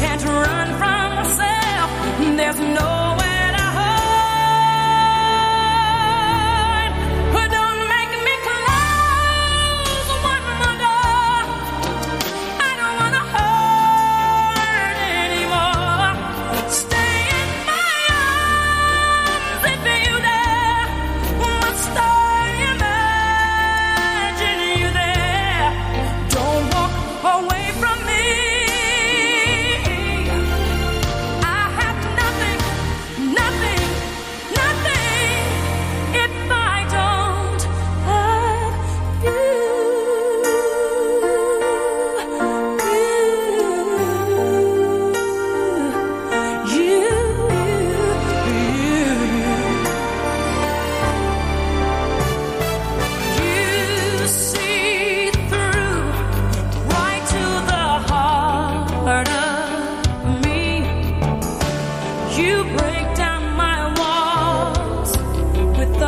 can't run from myself. There's nowhere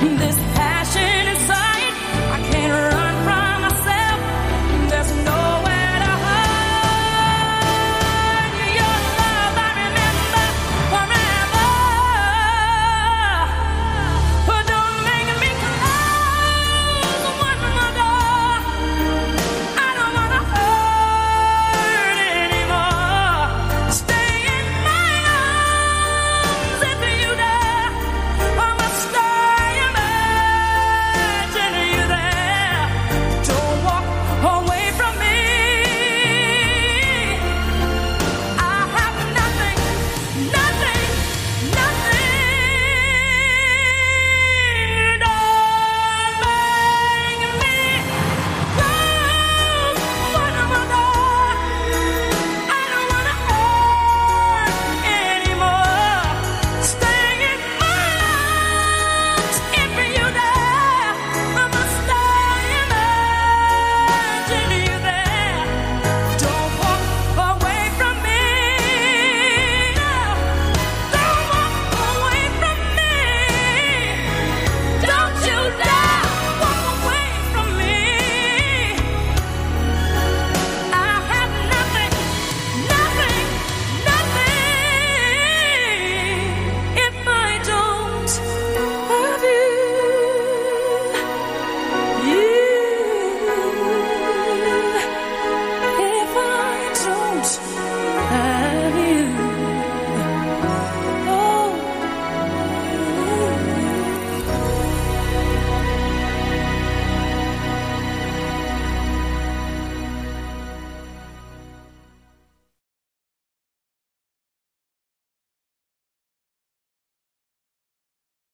This